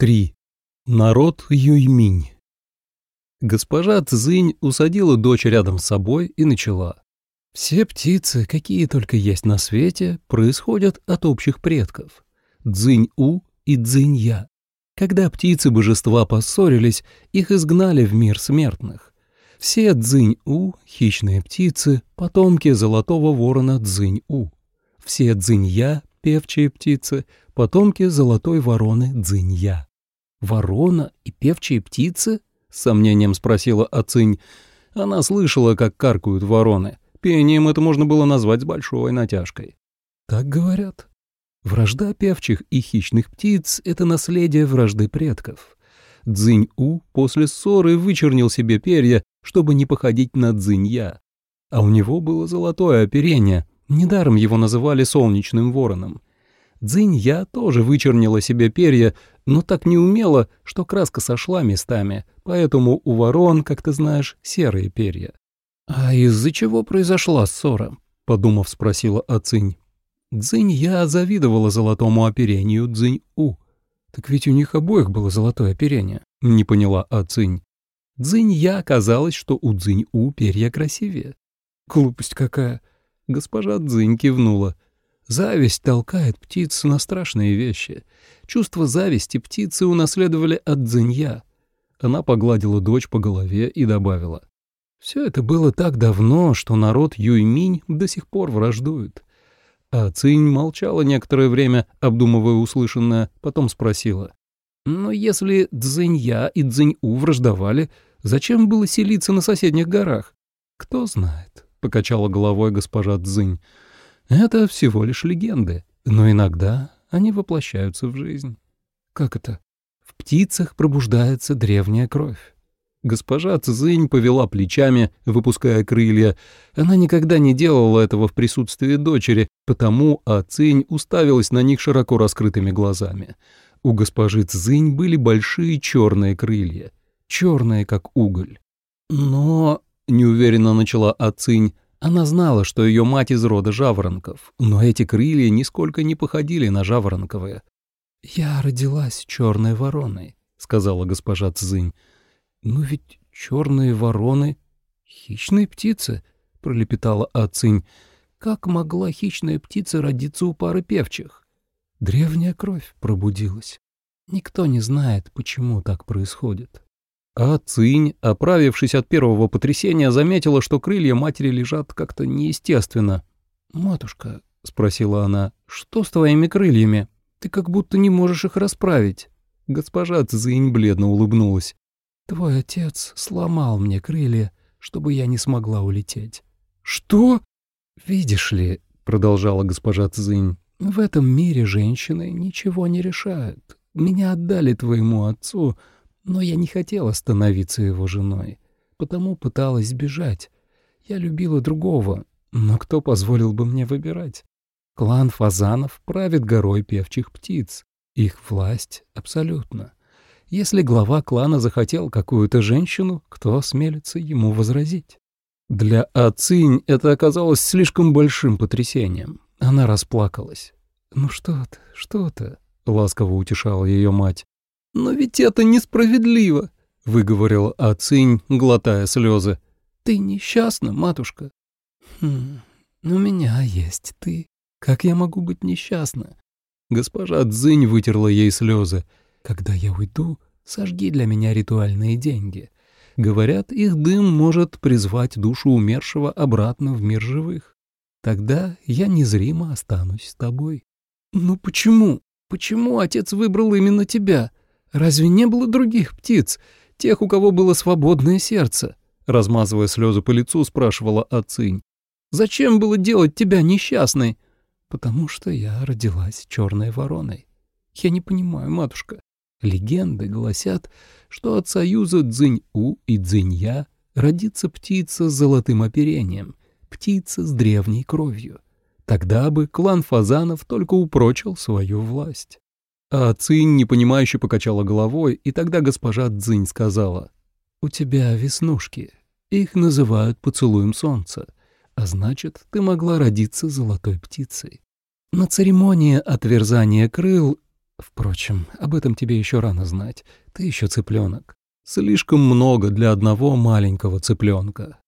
3. Народ Юйминь. Госпожа Цзинь усадила дочь рядом с собой и начала. Все птицы, какие только есть на свете, происходят от общих предков. Цзинь-У и Цзинь-Я. Когда птицы божества поссорились, их изгнали в мир смертных. Все Цзинь-У, хищные птицы, потомки золотого ворона Цзинь-У. Все Цзинь-Я, певчие птицы, потомки золотой вороны Цзинь-Я. «Ворона и певчие птицы?» — с сомнением спросила Ацинь. Она слышала, как каркают вороны. Пением это можно было назвать с большой натяжкой. «Так говорят. Вражда певчих и хищных птиц — это наследие вражды предков». Цзинь-У после ссоры вычернил себе перья, чтобы не походить на Цзинь-Я. А у него было золотое оперение, недаром его называли солнечным вороном. Цзинь-Я тоже вычернила себе перья, но так не умело, что краска сошла местами, поэтому у ворон, как ты знаешь, серые перья. «А из-за чего произошла ссора?» — подумав, спросила Ацинь. Цзинь-Я завидовала золотому оперению Цзинь-У. «Так ведь у них обоих было золотое оперение», — не поняла Ацинь. Цзинь-Я казалось, что у Цзинь-У перья красивее. «Глупость какая!» Госпожа Цзинь кивнула. Зависть толкает птиц на страшные вещи. Чувство зависти птицы унаследовали от дзынья. Она погладила дочь по голове и добавила. Все это было так давно, что народ Юйминь до сих пор враждует. А Цинь молчала некоторое время, обдумывая услышанное, потом спросила. «Но если Цзинья и Цзинь-У враждовали, зачем было селиться на соседних горах?» «Кто знает», — покачала головой госпожа Цзинь. Это всего лишь легенды, но иногда они воплощаются в жизнь. Как это? В птицах пробуждается древняя кровь. Госпожа Цзинь повела плечами, выпуская крылья. Она никогда не делала этого в присутствии дочери, потому А Цинь уставилась на них широко раскрытыми глазами. У госпожи Цзинь были большие черные крылья, черные, как уголь. Но, неуверенно начала А Цинь, она знала, что ее мать из рода жаворонков, но эти крылья нисколько не походили на жаворонковые. «Я родилась черной вороной», — сказала госпожа Цзинь. «Но ведь черные вороны — хищные птицы», — пролепетала Ацинь. «Как могла хищная птица родиться у пары певчих?» Древняя кровь пробудилась. Никто не знает, почему так происходит. А Цинь, оправившись от первого потрясения, заметила, что крылья матери лежат как-то неестественно. «Матушка», — спросила она, — «что с твоими крыльями? Ты как будто не можешь их расправить». Госпожа Цзинь бледно улыбнулась. «Твой отец сломал мне крылья, чтобы я не смогла улететь». «Что?» «Видишь ли», — продолжала госпожа Цзинь, — «в этом мире женщины ничего не решают. Меня отдали твоему отцу, — но я не хотела становиться его женой, потому пыталась сбежать. Я любила другого, но кто позволил бы мне выбирать? Клан фазанов правит горой певчих птиц. Их власть абсолютна. Если глава клана захотел какую-то женщину, кто осмелится ему возразить? Для Ацинь это оказалось слишком большим потрясением. Она расплакалась. «Ну что ты, что ты?» — ласково утешала ее мать. «Но ведь это несправедливо», — выговорила Ацинь, глотая слезы. «Ты несчастна, матушка». «Хм, у меня есть ты. Как я могу быть несчастна?» Госпожа Цзинь вытерла ей слезы. «Когда я уйду, сожги для меня ритуальные деньги. Говорят, их дым может призвать душу умершего обратно в мир живых. Тогда я незримо останусь с тобой». «Ну почему? Почему отец выбрал именно тебя?» Разве не было других птиц, тех, у кого было свободное сердце?» Размазывая слезы по лицу, спрашивала Ацинь. «Зачем было делать тебя несчастной?» «Потому что я родилась черной вороной. Я не понимаю, матушка. Легенды гласят, что от союза Цзинь-У и Цзинь-Я родится птица с золотым оперением, птица с древней кровью. Тогда бы клан фазанов только упрочил свою власть. А Цинь непонимающе покачала головой, и тогда госпожа Цзинь сказала, «У тебя веснушки. Их называют поцелуем солнца. А значит, ты могла родиться золотой птицей. На церемонии отверзания крыл... Впрочем, об этом тебе еще рано знать. Ты еще цыпленок. Слишком много для одного маленького цыпленка.